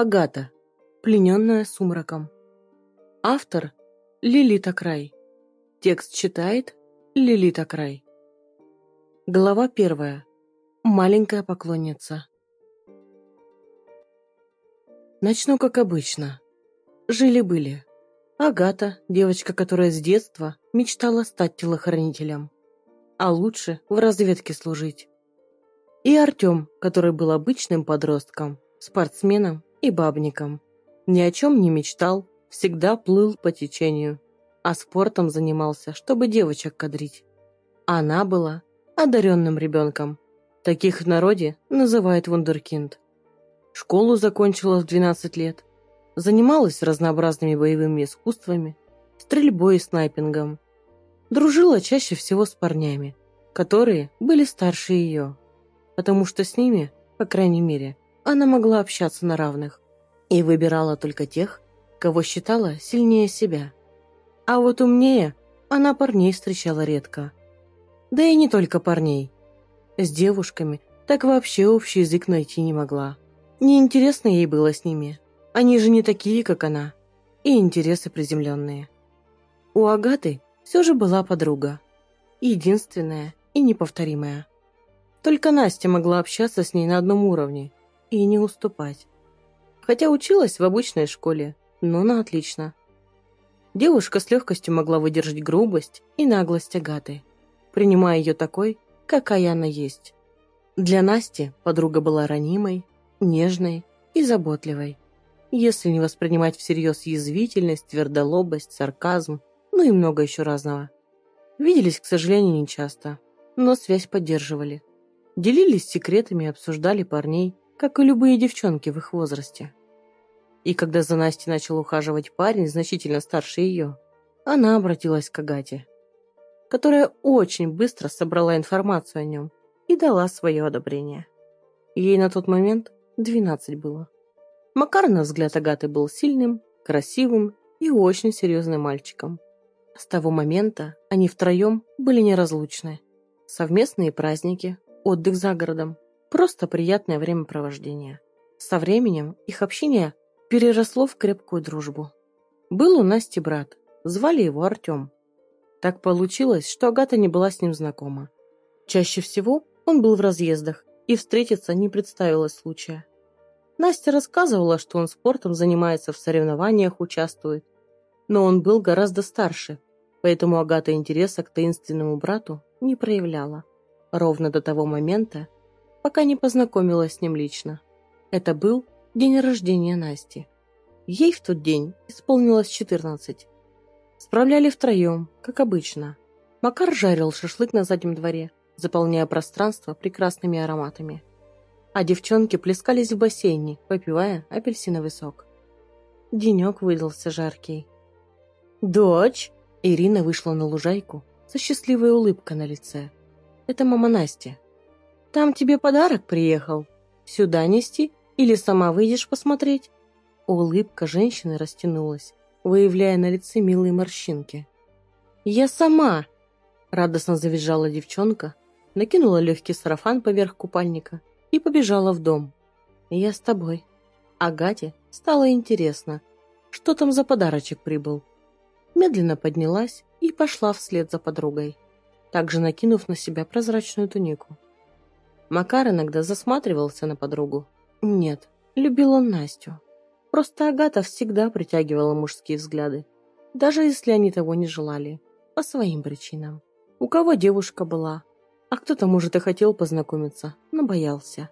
Агата. Плененная сумраком. Автор – Лилита Край. Текст читает Лилита Край. Глава первая. Маленькая поклонница. Начну как обычно. Жили-были. Агата, девочка, которая с детства мечтала стать телохранителем. А лучше в разведке служить. И Артем, который был обычным подростком, спортсменом и бабником. Ни о чем не мечтал, всегда плыл по течению, а спортом занимался, чтобы девочек кадрить. Она была одаренным ребенком. Таких в народе называют вундеркинд. Школу закончила в 12 лет. Занималась разнообразными боевыми искусствами, стрельбой и снайпингом. Дружила чаще всего с парнями, которые были старше ее, потому что с ними, по крайней мере, она могла общаться на равных и выбирала только тех, кого считала сильнее себя. А вот умнее она парней встречала редко. Да и не только парней. С девушками так вообще общий язык найти не могла. Неинтересно ей было с ними. Они же не такие, как она. И интересы приземленные. У Агаты все же была подруга. Единственная и неповторимая. Только Настя могла общаться с ней на одном уровне и не уступать. Хотя училась в обычной школе, но на отлично. Девушка с легкостью могла выдержать грубость и наглость Агаты, принимая ее такой, какая она есть. Для Насти подруга была ранимой, нежной и заботливой, если не воспринимать всерьез язвительность, твердолобость, сарказм, ну и много еще разного. Виделись, к сожалению, нечасто, но связь поддерживали. Делились секретами и обсуждали парней, как и любые девчонки в их возрасте. И когда за Настей начал ухаживать парень, значительно старше ее, она обратилась к Агате, которая очень быстро собрала информацию о нем и дала свое одобрение. Ей на тот момент 12 было. Макар, на взгляд Агаты, был сильным, красивым и очень серьезным мальчиком. С того момента они втроем были неразлучны. Совместные праздники, отдых за городом, Просто приятное времяпровождение. Со временем их общение переросло в крепкую дружбу. Был у Насти брат, звали его Артем. Так получилось, что Агата не была с ним знакома. Чаще всего он был в разъездах, и встретиться не представилось случая. Настя рассказывала, что он спортом занимается, в соревнованиях участвует. Но он был гораздо старше, поэтому Агата интереса к таинственному брату не проявляла. Ровно до того момента, пока не познакомилась с ним лично. Это был день рождения Насти. Ей в тот день исполнилось 14. Справляли втроем, как обычно. Макар жарил шашлык на заднем дворе, заполняя пространство прекрасными ароматами. А девчонки плескались в бассейне, попивая апельсиновый сок. Денек выдался жаркий. «Дочь!» Ирина вышла на лужайку со счастливой улыбкой на лице. Это мама Насти, там тебе подарок приехал. Сюда нести или сама выйдешь посмотреть?» Улыбка женщины растянулась, выявляя на лице милые морщинки. «Я сама!» Радостно завизжала девчонка, накинула легкий сарафан поверх купальника и побежала в дом. «Я с тобой». Агате стало интересно, что там за подарочек прибыл. Медленно поднялась и пошла вслед за подругой, также накинув на себя прозрачную тунику. Макар иногда засматривался на подругу. Нет, любил он Настю. Просто Агата всегда притягивала мужские взгляды, даже если они того не желали, по своим причинам. У кого девушка была, а кто-то, может, и хотел познакомиться, но боялся.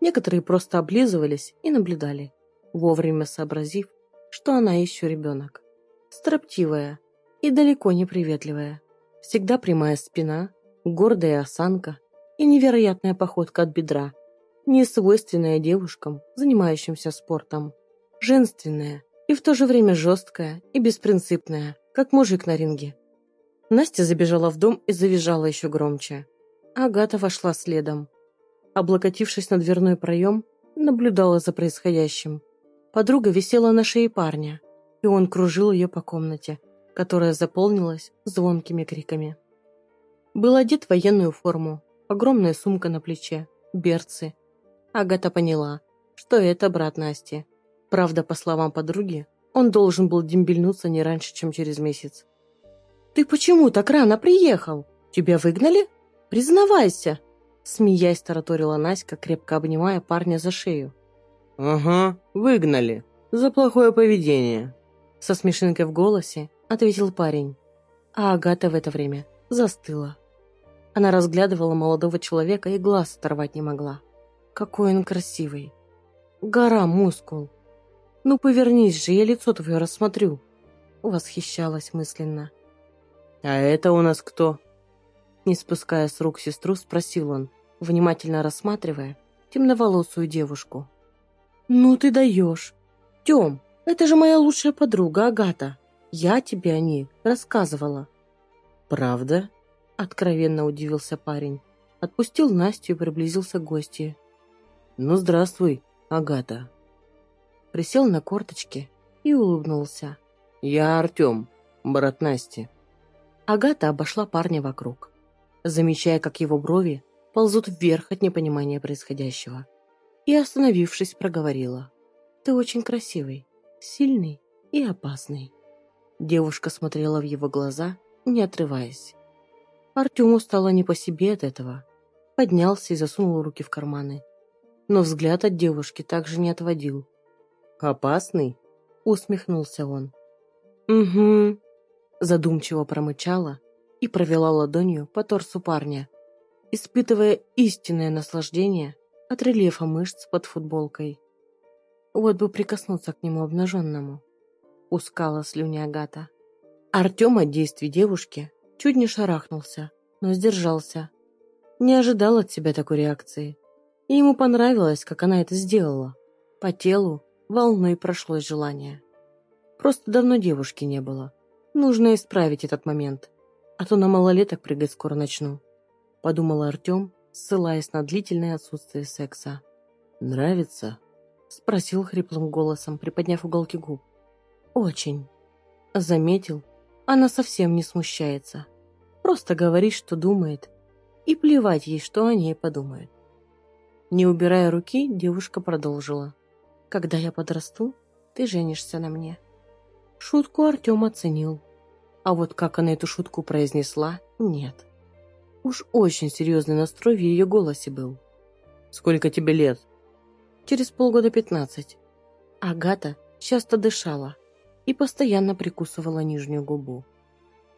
Некоторые просто облизывались и наблюдали, вовремя сообразив, что она еще ребенок. Строптивая и далеко не приветливая. Всегда прямая спина, гордая осанка, и невероятная походка от бедра, не свойственная девушкам, занимающимся спортом. Женственная и в то же время жесткая и беспринципная, как мужик на ринге. Настя забежала в дом и завизжала еще громче. Агата вошла следом. Облокотившись на дверной проем, наблюдала за происходящим. Подруга висела на шее парня, и он кружил ее по комнате, которая заполнилась звонкими криками. Был одет в военную форму, огромная сумка на плече, берцы. Агата поняла, что это брат Насти. Правда, по словам подруги, он должен был дембельнуться не раньше, чем через месяц. «Ты почему так рано приехал? Тебя выгнали? Признавайся!» Смеясь, тараторила Наська, крепко обнимая парня за шею. «Ага, выгнали. За плохое поведение». Со смешинкой в голосе ответил парень. А Агата в это время застыла. Она разглядывала молодого человека и глаз оторвать не могла. Какой он красивый. Гора мускул. Ну повернись же, я лицо твое рассмотрю. Восхищалась мысленно. А это у нас кто? Не спуская с рук сестру, спросил он, внимательно рассматривая темноволосую девушку. «Ну ты даешь! Тем, это же моя лучшая подруга Агата. Я тебе о ней рассказывала». «Правда?» – откровенно удивился парень. Отпустил Настю и приблизился к гостье. «Ну, здравствуй, Агата». Присел на корточки и улыбнулся. «Я Артем, брат Насти». Агата обошла парня вокруг, замечая, как его брови ползут вверх от непонимания происходящего. И, остановившись, проговорила. «Ты очень красивый, сильный и опасный». Девушка смотрела в его глаза, не отрываясь. Артему стало не по себе от этого. Поднялся и засунул руки в карманы. Но взгляд от девушки также не отводил. «Опасный?» — усмехнулся он. «Угу», — задумчиво промычала и провела ладонью по торсу парня, испытывая истинное наслаждение от рельефа мышц под футболкой. Вот бы прикоснуться к нему обнаженному. Пускала слюни Агата. Артем от действий девушки чуть не шарахнулся, но сдержался. Не ожидал от себя такой реакции. И ему понравилось, как она это сделала. По телу волной прошлось желание. Просто давно девушки не было. Нужно исправить этот момент. А то на малолеток прыгать скоро начну. Подумал Артем, ссылаясь на длительное отсутствие секса. «Нравится?» Спросил хриплым голосом, приподняв уголки губ. «Очень». Заметил, она совсем не смущается. Просто говорит, что думает. И плевать ей, что о ней подумают. Не убирая руки, девушка продолжила. «Когда я подрасту, ты женишься на мне». Шутку Артем оценил. А вот как она эту шутку произнесла, нет. Уж очень серьезный настрой в ее голосе был. «Сколько тебе лет?» «Через полгода пятнадцать». Агата часто дышала и постоянно прикусывала нижнюю губу.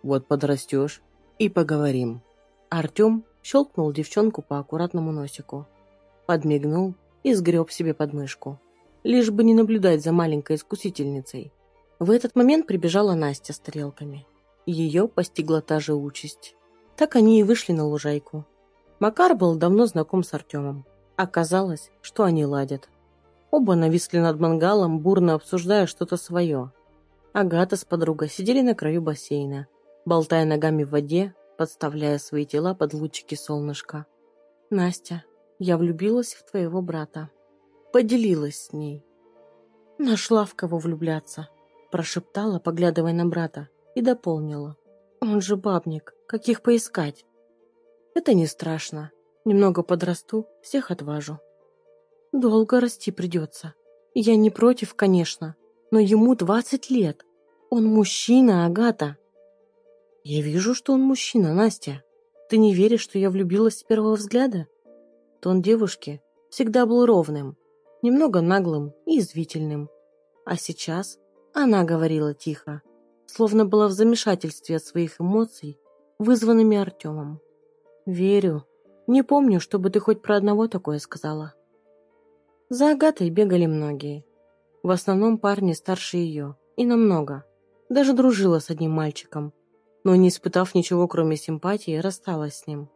«Вот подрастешь и поговорим». Артем щелкнул девчонку по аккуратному носику, подмигнул и сгреб себе подмышку, лишь бы не наблюдать за маленькой искусительницей. В этот момент прибежала Настя с тарелками. Ее постигла та же участь. Так они и вышли на лужайку. Макар был давно знаком с Артемом. Оказалось, что они ладят. Оба нависли над мангалом, бурно обсуждая что-то свое. Агата с подругой сидели на краю бассейна, болтая ногами в воде, подставляя свои тела под лучики солнышка. «Настя, я влюбилась в твоего брата». Поделилась с ней. «Нашла в кого влюбляться», прошептала, поглядывая на брата, и дополнила. «Он же бабник, каких поискать?» «Это не страшно. Немного подрасту, всех отважу». «Долго расти придется. Я не против, конечно, но ему двадцать лет. Он мужчина, Агата. Я вижу, что он мужчина, Настя. Ты не веришь, что я влюбилась с первого взгляда? Тон девушки всегда был ровным, немного наглым и извительным. А сейчас она говорила тихо, словно была в замешательстве от своих эмоций, вызванными Артемом. «Верю. Не помню, чтобы ты хоть про одного такое сказала». За Агатой бегали многие. В основном парни старше ее, и намного. Даже дружила с одним мальчиком, но не испытав ничего, кроме симпатии, рассталась с ним.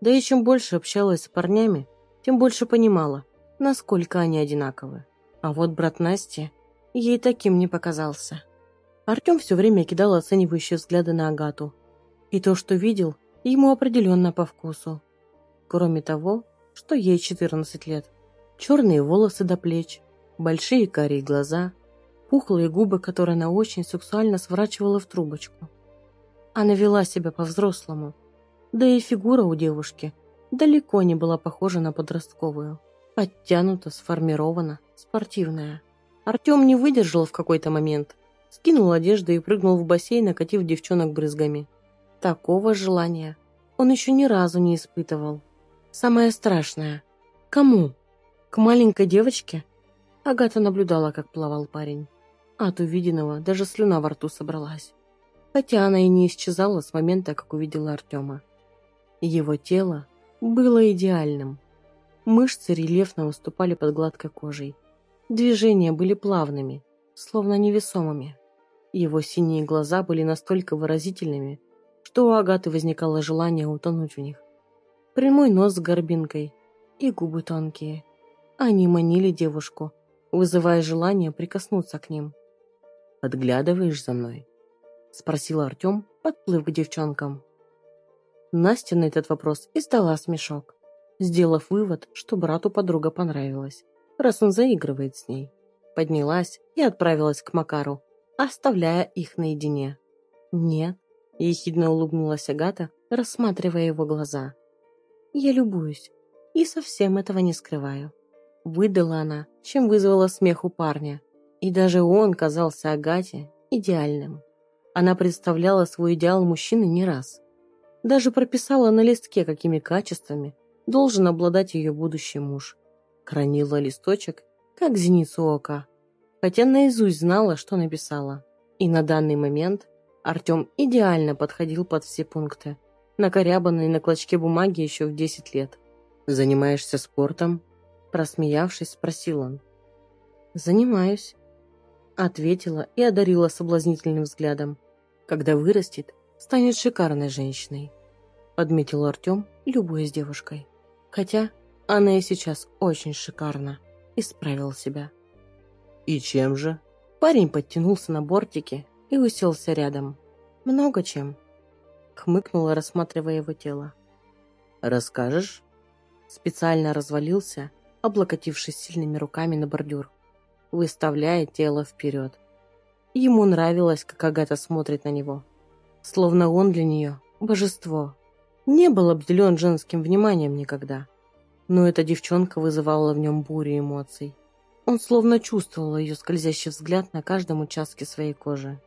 Да и чем больше общалась с парнями, тем больше понимала, насколько они одинаковы. А вот брат Насти ей таким не показался. Артем все время кидал оценивающие взгляды на Агату. И то, что видел, ему определенно по вкусу. Кроме того, что ей 14 лет. Черные волосы до плеч, большие карие глаза, пухлые губы, которые она очень сексуально сворачивала в трубочку. Она вела себя по-взрослому, да и фигура у девушки далеко не была похожа на подростковую. Подтянута, сформирована, спортивная. Артем не выдержал в какой-то момент. Скинул одежду и прыгнул в бассейн, накатив девчонок брызгами. Такого желания он еще ни разу не испытывал. Самое страшное. Кому? К маленькой девочке? Агата наблюдала, как плавал парень. От увиденного даже слюна во рту собралась. Хотя она и не исчезала с момента, как увидела Артема. Его тело было идеальным. Мышцы рельефно выступали под гладкой кожей. Движения были плавными, словно невесомыми. Его синие глаза были настолько выразительными, что у Агаты возникало желание утонуть в них. Прямой нос с горбинкой и губы тонкие. Они манили девушку, вызывая желание прикоснуться к ним. «Подглядываешь за мной?» — спросил Артем, подплыв к девчонкам. Настя на этот вопрос издала смешок сделав вывод, что брату подруга понравилась, раз он заигрывает с ней. Поднялась и отправилась к Макару, оставляя их наедине. «Нет», — ехидно улыбнулась Агата, рассматривая его глаза. «Я любуюсь и совсем этого не скрываю». Выдала она, чем вызвала смех у парня. И даже он казался Агате идеальным. Она представляла свой идеал мужчины не раз. Даже прописала на листке, какими качествами должен обладать ее будущий муж. Хранила листочек, как зеницу ока, хотя наизусть знала, что написала. И на данный момент Артем идеально подходил под все пункты, накорябанные на клочке бумаги еще в 10 лет. «Занимаешься спортом?» Просмеявшись, спросил он. «Занимаюсь», — ответила и одарила соблазнительным взглядом. «Когда вырастет, станет шикарной женщиной», — подметил Артем, любуясь девушкой. Хотя она и сейчас очень шикарна. Исправил себя. «И чем же?» Парень подтянулся на бортике и уселся рядом. «Много чем», — хмыкнула, рассматривая его тело. «Расскажешь?» Специально развалился, облокотившись сильными руками на бордюр, выставляя тело вперед. Ему нравилось, как Агата смотрит на него. Словно он для нее — божество. Не был обделен женским вниманием никогда. Но эта девчонка вызывала в нем бурю эмоций. Он словно чувствовал ее скользящий взгляд на каждом участке своей кожи.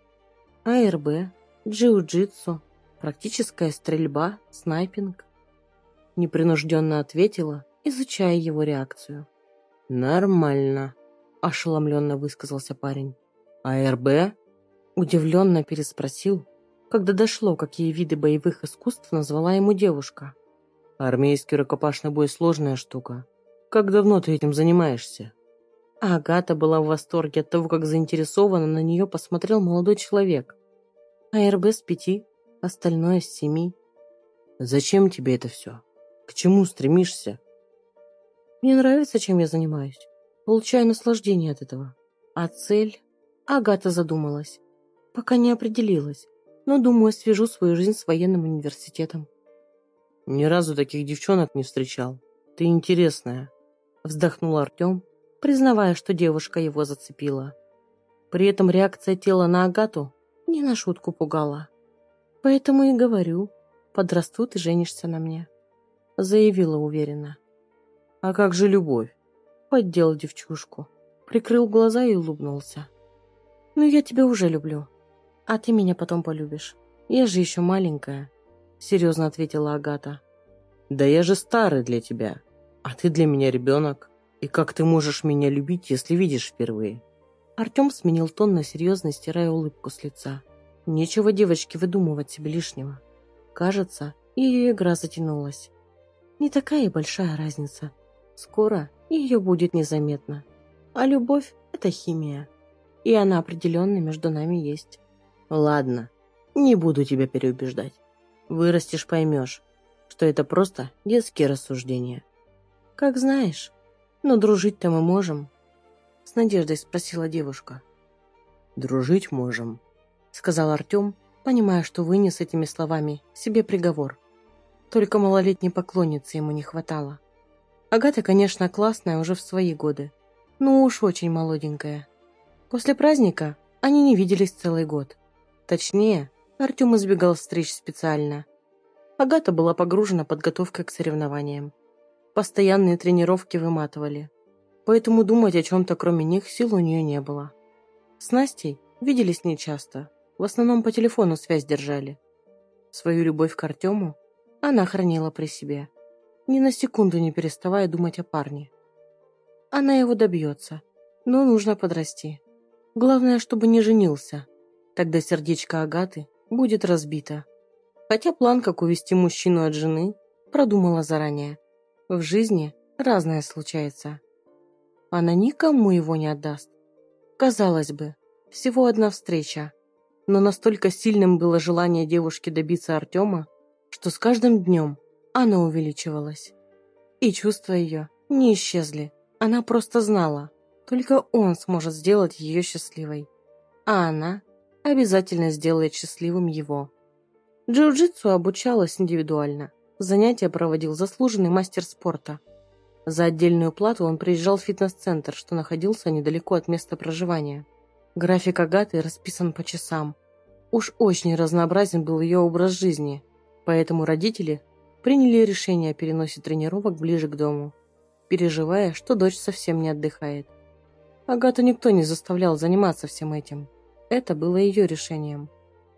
АРБ, джиу-джитсу, практическая стрельба, снайпинг. Непринужденно ответила, изучая его реакцию. «Нормально», – ошеломленно высказался парень. «АРБ?» Удивленно переспросил, когда дошло, какие виды боевых искусств назвала ему девушка. «Армейский рукопашный бой – сложная штука. Как давно ты этим занимаешься?» Агата была в восторге от того, как заинтересованно на нее посмотрел молодой человек. АРБ с пяти, остальное с семи. «Зачем тебе это все? К чему стремишься?» «Мне нравится, чем я занимаюсь. Получаю наслаждение от этого. А цель?» Агата задумалась. Пока не определилась но, думаю, свяжу свою жизнь с военным университетом. Ни разу таких девчонок не встречал. Ты интересная. Вздохнул Артем, признавая, что девушка его зацепила. При этом реакция тела на Агату не на шутку пугала. Поэтому и говорю, подрастут и женишься на мне. Заявила уверенно. А как же любовь? Поддел девчушку. Прикрыл глаза и улыбнулся. Ну, я тебя уже люблю. «А ты меня потом полюбишь. Я же еще маленькая», — серьезно ответила Агата. «Да я же старый для тебя, а ты для меня ребенок. И как ты можешь меня любить, если видишь впервые?» Артем сменил тон на серьезный, стирая улыбку с лица. Нечего девочке выдумывать себе лишнего. Кажется, ее игра затянулась. Не такая и большая разница. Скоро ее будет незаметно. А любовь — это химия. И она определенно между нами есть. Ладно, не буду тебя переубеждать. Вырастешь, поймешь, что это просто детские рассуждения. Как знаешь, но дружить-то мы можем. С надеждой спросила девушка. Дружить можем, сказал Артем, понимая, что вынес этими словами себе приговор. Только малолетней поклонницы ему не хватало. Агата, конечно, классная уже в свои годы, но уж очень молоденькая. После праздника они не виделись целый год. Точнее, Артем избегал встреч специально. Агата была погружена подготовкой к соревнованиям. Постоянные тренировки выматывали. поэтому думать о чем-то кроме них сил у нее не было. С Настей виделись нечасто, в основном по телефону связь держали. Свою любовь к Артему она хранила при себе, ни на секунду не переставая думать о парне. Она его добьется, но нужно подрасти. Главное, чтобы не женился. Тогда сердечко Агаты будет разбито. Хотя план, как увести мужчину от жены, продумала заранее. В жизни разное случается. Она никому его не отдаст. Казалось бы, всего одна встреча. Но настолько сильным было желание девушки добиться Артема, что с каждым днем оно увеличивалось. И чувства ее не исчезли. Она просто знала, только он сможет сделать ее счастливой. А она обязательно сделает счастливым его. Джиу-джитсу обучалась индивидуально. Занятия проводил заслуженный мастер спорта. За отдельную плату он приезжал в фитнес-центр, что находился недалеко от места проживания. График Агаты расписан по часам. Уж очень разнообразен был ее образ жизни, поэтому родители приняли решение о переносе тренировок ближе к дому, переживая, что дочь совсем не отдыхает. Агату никто не заставлял заниматься всем этим. Это было ее решением.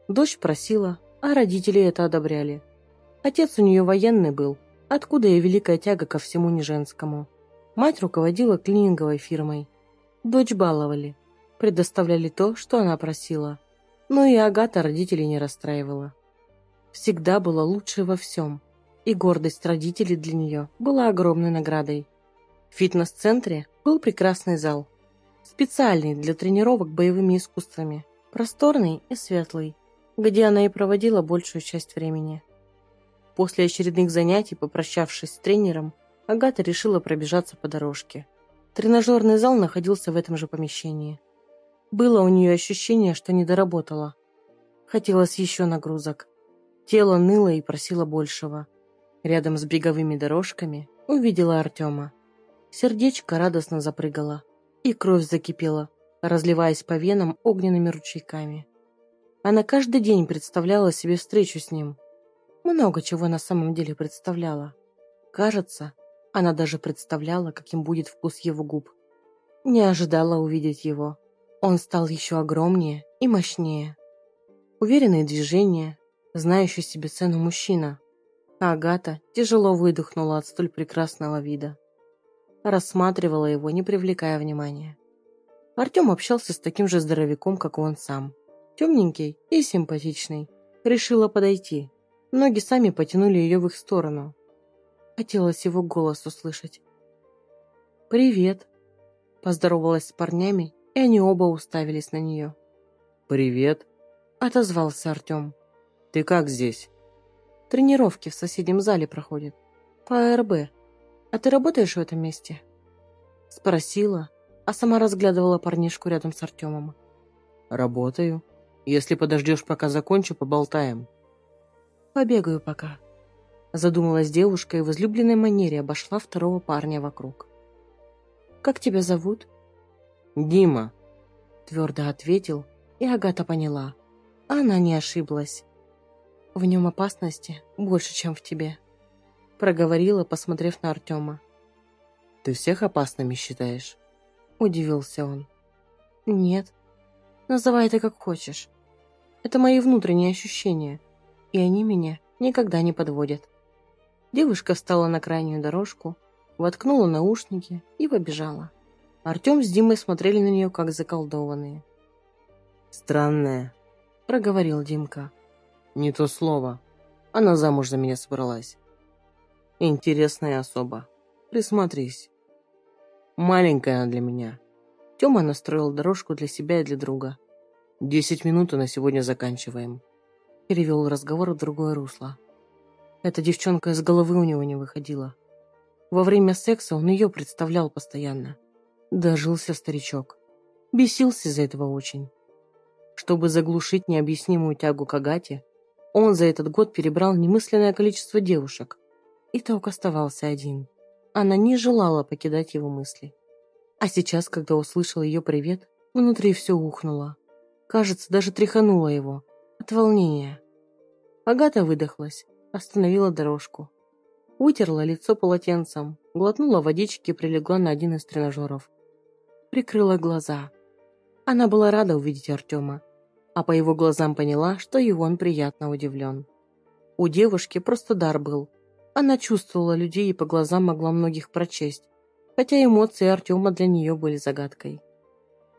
Дочь просила, а родители это одобряли. Отец у нее военный был, откуда и великая тяга ко всему неженскому. Мать руководила клининговой фирмой. Дочь баловали, предоставляли то, что она просила. Но и Агата родителей не расстраивала. Всегда была лучшей во всем, и гордость родителей для нее была огромной наградой. В фитнес-центре был прекрасный зал, специальный для тренировок боевыми искусствами, просторный и светлый, где она и проводила большую часть времени. После очередных занятий, попрощавшись с тренером, Агата решила пробежаться по дорожке. Тренажерный зал находился в этом же помещении. Было у нее ощущение, что не доработала. Хотелось еще нагрузок. Тело ныло и просило большего. Рядом с беговыми дорожками увидела Артема. Сердечко радостно запрыгало, и кровь закипела, разливаясь по венам огненными ручейками. Она каждый день представляла себе встречу с ним. Много чего на самом деле представляла. Кажется, она даже представляла, каким будет вкус его губ. Не ожидала увидеть его. Он стал еще огромнее и мощнее. Уверенные движения, знающий себе цену мужчина. Агата тяжело выдохнула от столь прекрасного вида. Рассматривала его, не привлекая внимания. Артем общался с таким же здоровяком, как и он сам. Темненький и симпатичный. Решила подойти. Ноги сами потянули ее в их сторону. Хотелось его голос услышать. «Привет», – поздоровалась с парнями и они оба уставились на нее. «Привет», — отозвался Артем. «Ты как здесь?» «Тренировки в соседнем зале проходят. По АРБ. А ты работаешь в этом месте?» Спросила, а сама разглядывала парнишку рядом с Артемом. «Работаю. Если подождешь, пока закончу, поболтаем». «Побегаю пока», — задумалась девушка и в излюбленной манере обошла второго парня вокруг. «Как тебя зовут?» «Дима», – твердо ответил, и Агата поняла. Она не ошиблась. «В нем опасности больше, чем в тебе», – проговорила, посмотрев на Артема. «Ты всех опасными считаешь?» – удивился он. «Нет. Называй это как хочешь. Это мои внутренние ощущения, и они меня никогда не подводят». Девушка встала на крайнюю дорожку, воткнула наушники и побежала. Артем с Димой смотрели на нее, как заколдованные. «Странная», — проговорил Димка. «Не то слово. Она замуж за меня собралась. Интересная особа. Присмотрись. Маленькая она для меня». Тёма настроил дорожку для себя и для друга. «Десять минут, и на сегодня заканчиваем». Перевел разговор в другое русло. Эта девчонка из головы у него не выходила. Во время секса он ее представлял постоянно. Дожился старичок. Бесился из-за этого очень. Чтобы заглушить необъяснимую тягу к Агате, он за этот год перебрал немысленное количество девушек. Итог оставался один. Она не желала покидать его мысли. А сейчас, когда услышал ее привет, внутри все ухнуло. Кажется, даже тряхануло его. От волнения. Агата выдохлась, остановила дорожку. Утерла лицо полотенцем, глотнула водички и прилегла на один из тренажеров. Прикрыла глаза. Она была рада увидеть Артема, а по его глазам поняла, что и он приятно удивлен. У девушки просто дар был. Она чувствовала людей и по глазам могла многих прочесть, хотя эмоции Артема для нее были загадкой.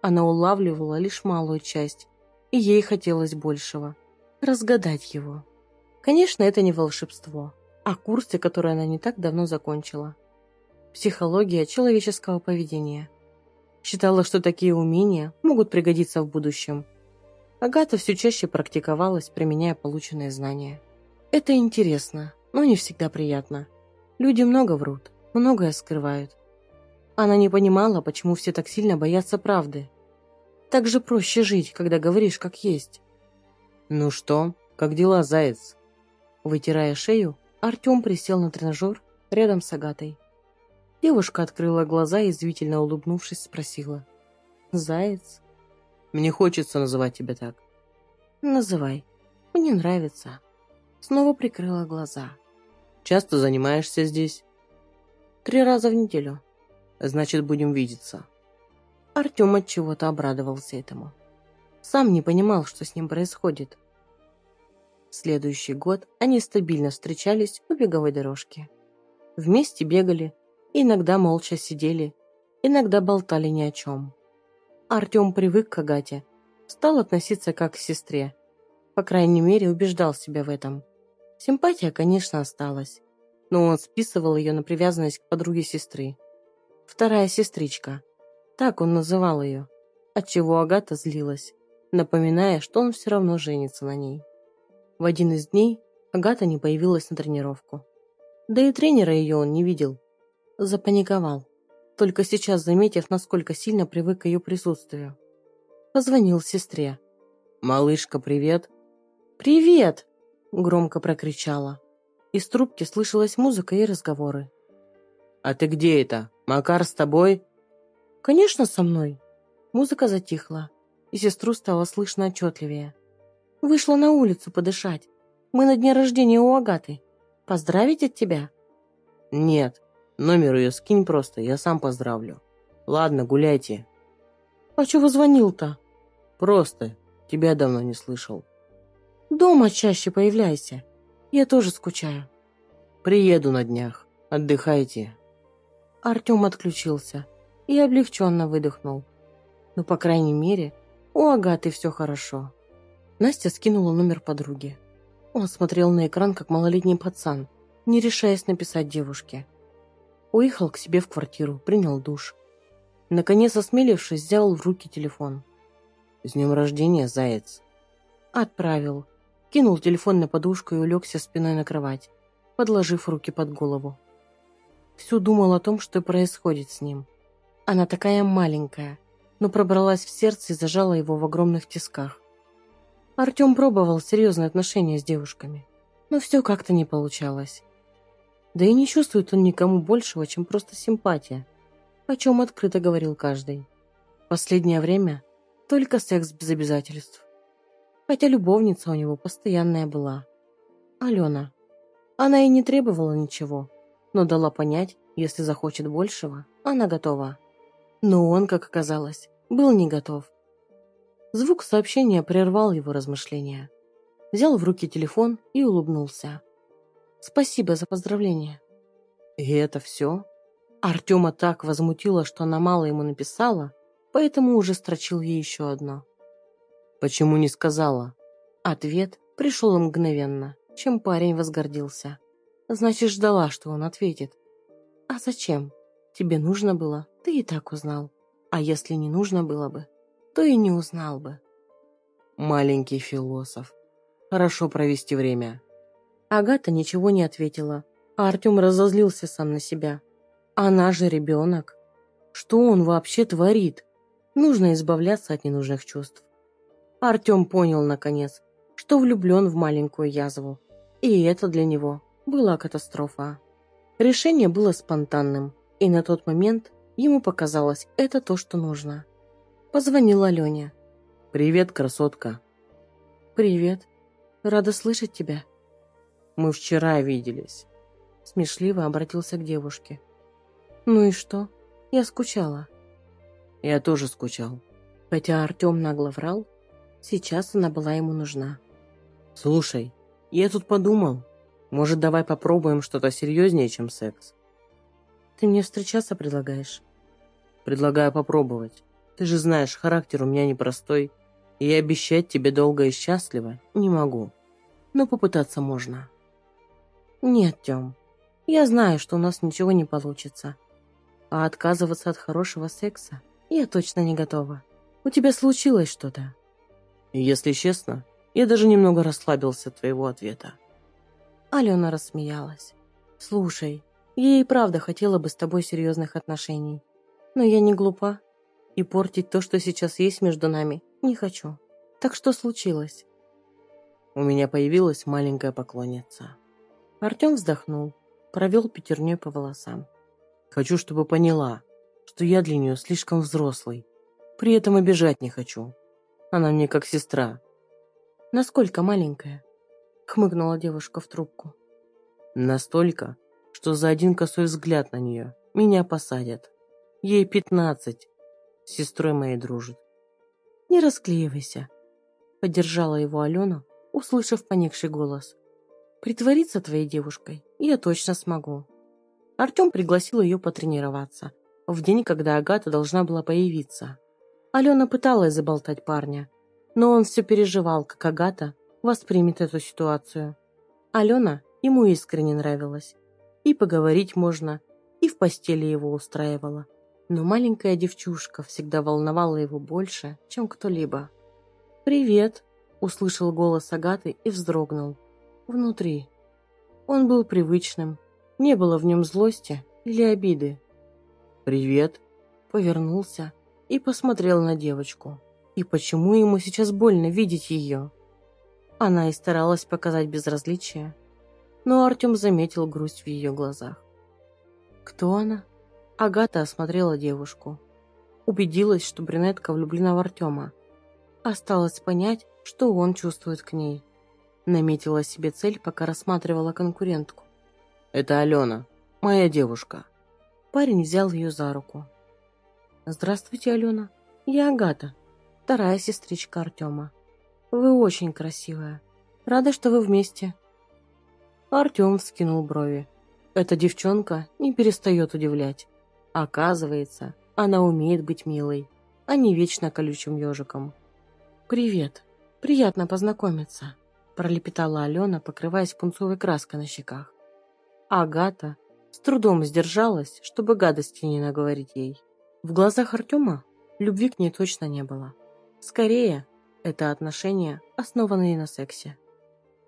Она улавливала лишь малую часть, и ей хотелось большего – разгадать его. Конечно, это не волшебство, а курсы, которые она не так давно закончила. Психология человеческого поведения. Считала, что такие умения могут пригодиться в будущем. Агата все чаще практиковалась, применяя полученные знания. Это интересно, но не всегда приятно. Люди много врут, многое скрывают. Она не понимала, почему все так сильно боятся правды. Так же проще жить, когда говоришь как есть. «Ну что, как дела, заяц?» Вытирая шею, Артем присел на тренажер рядом с Агатой. Девушка открыла глаза и, извительно улыбнувшись, спросила. «Заяц?» «Мне хочется называть тебя так». «Называй. Мне нравится». Снова прикрыла глаза. «Часто занимаешься здесь?» «Три раза в неделю». «Значит, будем видеться». Артем от чего-то обрадовался этому. Сам не понимал, что с ним происходит. Следующий год они стабильно встречались у беговой дорожки. Вместе бегали, иногда молча сидели, иногда болтали ни о чем. Артем привык к Агате, стал относиться как к сестре. По крайней мере, убеждал себя в этом. Симпатия, конечно, осталась, но он списывал ее на привязанность к подруге сестры. Вторая сестричка. Так он называл ее, отчего Агата злилась, напоминая, что он все равно женится на ней. В один из дней Агата не появилась на тренировку. Да и тренера ее он не видел. Запаниковал, только сейчас заметив, насколько сильно привык к ее присутствию. Позвонил сестре. «Малышка, привет!» «Привет!» Громко прокричала. Из трубки слышалась музыка и разговоры. «А ты где это? Макар с тобой?» «Конечно, со мной». Музыка затихла, и сестру стало слышно отчетливее. «Вышла на улицу подышать. Мы на дне рождения у Агаты. Поздравить от тебя?» «Нет. Номер ее скинь просто, я сам поздравлю. Ладно, гуляйте». «А чего звонил-то?» «Просто. Тебя давно не слышал». Дома чаще появляйся. Я тоже скучаю. Приеду на днях. Отдыхайте. Артем отключился и облегченно выдохнул. Ну, по крайней мере, у Агаты все хорошо. Настя скинула номер подруги. Он смотрел на экран, как малолетний пацан, не решаясь написать девушке. Уехал к себе в квартиру, принял душ. Наконец, осмелившись, взял в руки телефон. «С днем рождения, заяц!» Отправил кинул телефон на подушку и улегся спиной на кровать, подложив руки под голову. Всю думал о том, что происходит с ним. Она такая маленькая, но пробралась в сердце и зажала его в огромных тисках. Артем пробовал серьезные отношения с девушками, но все как-то не получалось. Да и не чувствует он никому большего, чем просто симпатия, о чем открыто говорил каждый. Последнее время только секс без обязательств хотя любовница у него постоянная была. Алена. Она и не требовала ничего, но дала понять, если захочет большего, она готова. Но он, как оказалось, был не готов. Звук сообщения прервал его размышления. Взял в руки телефон и улыбнулся. «Спасибо за поздравление». «И это все?» Артема так возмутило, что она мало ему написала, поэтому уже строчил ей еще одно. Почему не сказала? Ответ пришел мгновенно, чем парень возгордился. Значит, ждала, что он ответит. А зачем? Тебе нужно было, ты и так узнал. А если не нужно было бы, то и не узнал бы. Маленький философ. Хорошо провести время. Агата ничего не ответила, а Артем разозлился сам на себя. Она же ребенок. Что он вообще творит? Нужно избавляться от ненужных чувств. Артем понял, наконец, что влюблен в маленькую язву. И это для него была катастрофа. Решение было спонтанным, и на тот момент ему показалось это то, что нужно. Позвонила Леня. «Привет, красотка». «Привет. Рада слышать тебя». «Мы вчера виделись». Смешливо обратился к девушке. Ну и что? Я скучала. Я тоже скучал. Хотя Артем нагло врал, сейчас она была ему нужна. Слушай, я тут подумал. Может, давай попробуем что-то серьезнее, чем секс? Ты мне встречаться предлагаешь? Предлагаю попробовать. Ты же знаешь, характер у меня непростой, и обещать тебе долго и счастливо не могу. Но попытаться можно. Нет, Тём, я знаю, что у нас ничего не получится. А отказываться от хорошего секса я точно не готова. У тебя случилось что-то. Если честно, я даже немного расслабился от твоего ответа. Алена рассмеялась. Слушай, я и правда хотела бы с тобой серьезных отношений. Но я не глупа и портить то, что сейчас есть между нами, не хочу. Так что случилось? У меня появилась маленькая поклонница. Артем вздохнул, провел пятерней по волосам. Хочу, чтобы поняла, что я для нее слишком взрослый. При этом обижать не хочу. Она мне как сестра. Насколько маленькая? Хмыкнула девушка в трубку. Настолько, что за один косой взгляд на нее меня посадят. Ей пятнадцать, с сестрой моей дружит. «Не расклеивайся», — поддержала его Алена, услышав поникший голос. «Притвориться твоей девушкой я точно смогу». Артем пригласил ее потренироваться, в день, когда Агата должна была появиться. Алена пыталась заболтать парня, но он все переживал, как Агата воспримет эту ситуацию. Алена ему искренне нравилась. И поговорить можно, и в постели его устраивала но маленькая девчушка всегда волновала его больше, чем кто-либо. «Привет!» – услышал голос Агаты и вздрогнул. Внутри. Он был привычным, не было в нем злости или обиды. «Привет!» – повернулся и посмотрел на девочку. И почему ему сейчас больно видеть ее? Она и старалась показать безразличие, но Артем заметил грусть в ее глазах. Кто она? Агата осмотрела девушку. Убедилась, что брюнетка влюблена в Артема. Осталось понять, что он чувствует к ней. Наметила себе цель, пока рассматривала конкурентку. «Это Алена, моя девушка». Парень взял ее за руку. «Здравствуйте, Алена. Я Агата, вторая сестричка Артема. Вы очень красивая. Рада, что вы вместе». Артем вскинул брови. Эта девчонка не перестает удивлять. Оказывается, она умеет быть милой, а не вечно колючим ежиком. «Привет. Приятно познакомиться», – пролепетала Алена, покрываясь пунцовой краской на щеках. Агата с трудом сдержалась, чтобы гадости не наговорить ей. В глазах Артема любви к ней точно не было. Скорее, это отношения, основанные на сексе.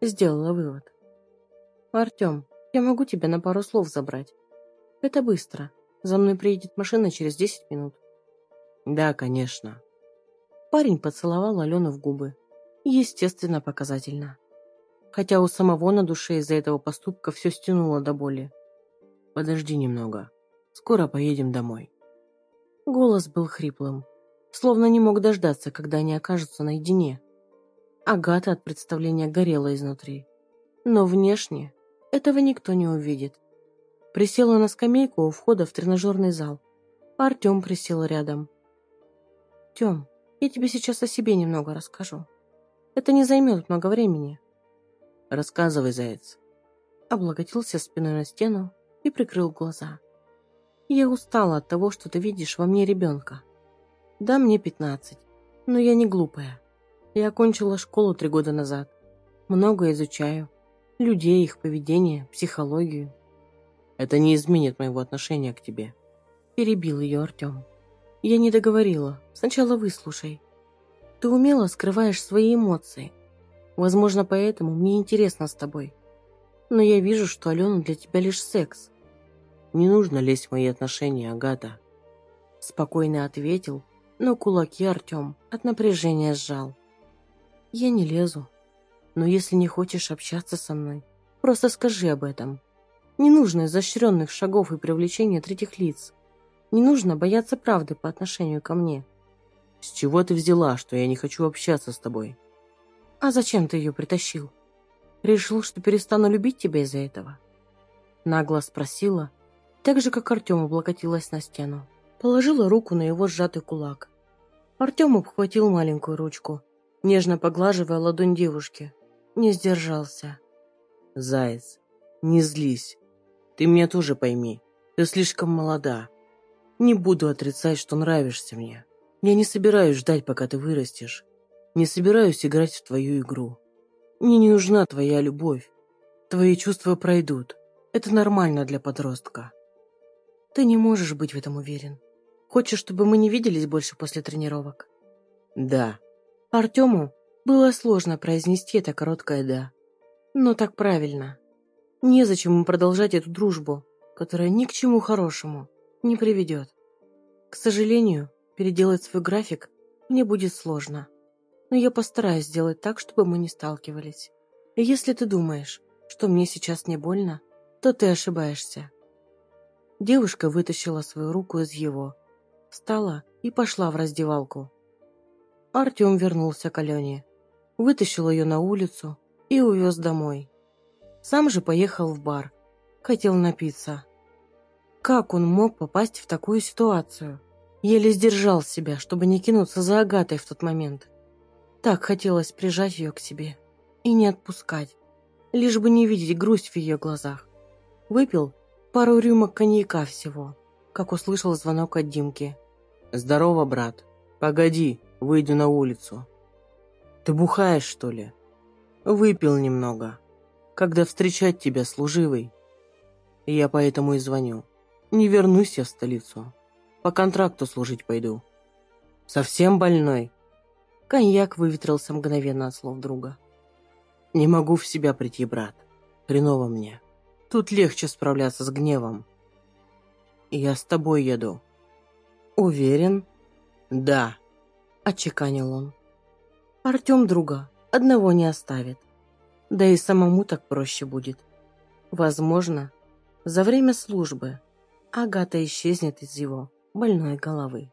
Сделала вывод. «Артем, я могу тебя на пару слов забрать. Это быстро, за мной приедет машина через 10 минут. Да, конечно. Парень поцеловал Алену в губы. Естественно, показательно. Хотя у самого на душе из-за этого поступка все стянуло до боли. Подожди немного. Скоро поедем домой. Голос был хриплым, словно не мог дождаться, когда они окажутся наедине. Агата от представления горела изнутри. Но внешне этого никто не увидит. Присела на скамейку у входа в тренажерный зал. Артем присел рядом. «Тем, я тебе сейчас о себе немного расскажу. Это не займет много времени». «Рассказывай, заяц». Облокотился спиной на стену и прикрыл глаза. «Я устала от того, что ты видишь во мне ребенка. Да, мне пятнадцать, но я не глупая. Я окончила школу три года назад. Много изучаю. Людей, их поведение, психологию. Это не изменит моего отношения к тебе. Перебил ее Артем. Я не договорила. Сначала выслушай. Ты умело скрываешь свои эмоции. Возможно, поэтому мне интересно с тобой. Но я вижу, что Алена для тебя лишь секс. Не нужно лезть в мои отношения, Агата. Спокойно ответил, но кулаки Артем от напряжения сжал. Я не лезу. Но если не хочешь общаться со мной, просто скажи об этом. Не нужно изощренных шагов и привлечения третьих лиц. Не нужно бояться правды по отношению ко мне. С чего ты взяла, что я не хочу общаться с тобой? А зачем ты ее притащил? Решил, что перестану любить тебя из-за этого? Нагло спросила, так же, как Артем облокотилась на стену. Положила руку на его сжатый кулак. Артем обхватил маленькую ручку, нежно поглаживая ладонь девушки. Не сдержался. «Заяц, не злись. Ты меня тоже пойми. Ты слишком молода. Не буду отрицать, что нравишься мне. Я не собираюсь ждать, пока ты вырастешь. Не собираюсь играть в твою игру. Мне не нужна твоя любовь. Твои чувства пройдут. Это нормально для подростка. Ты не можешь быть в этом уверен. Хочешь, чтобы мы не виделись больше после тренировок? Да. Артему было сложно произнести это короткое «да». Но так правильно. Незачем ему продолжать эту дружбу, которая ни к чему хорошему не приведет. К сожалению, переделать свой график мне будет сложно. Но я постараюсь сделать так, чтобы мы не сталкивались. И если ты думаешь, что мне сейчас не больно, то ты ошибаешься. Девушка вытащила свою руку из его, встала и пошла в раздевалку. Артем вернулся к Алене, вытащил ее на улицу и увез домой. Сам же поехал в бар, хотел напиться. Как он мог попасть в такую ситуацию? Еле сдержал себя, чтобы не кинуться за Агатой в тот момент. Так хотелось прижать ее к себе и не отпускать, лишь бы не видеть грусть в ее глазах. Выпил пару рюмок коньяка всего, как услышал звонок от Димки. «Здорово, брат. Погоди, выйду на улицу. Ты бухаешь, что ли? Выпил немного. Когда встречать тебя, служивый? Я поэтому и звоню. Не вернусь я в столицу. По контракту служить пойду. Совсем больной?» Коньяк выветрился мгновенно от слов друга. «Не могу в себя прийти, брат. Хреново мне. Тут легче справляться с гневом. Я с тобой еду». «Уверен?» «Да», — отчеканил он. «Артем друга одного не оставит. Да и самому так проще будет. Возможно, за время службы Агата исчезнет из его больной головы.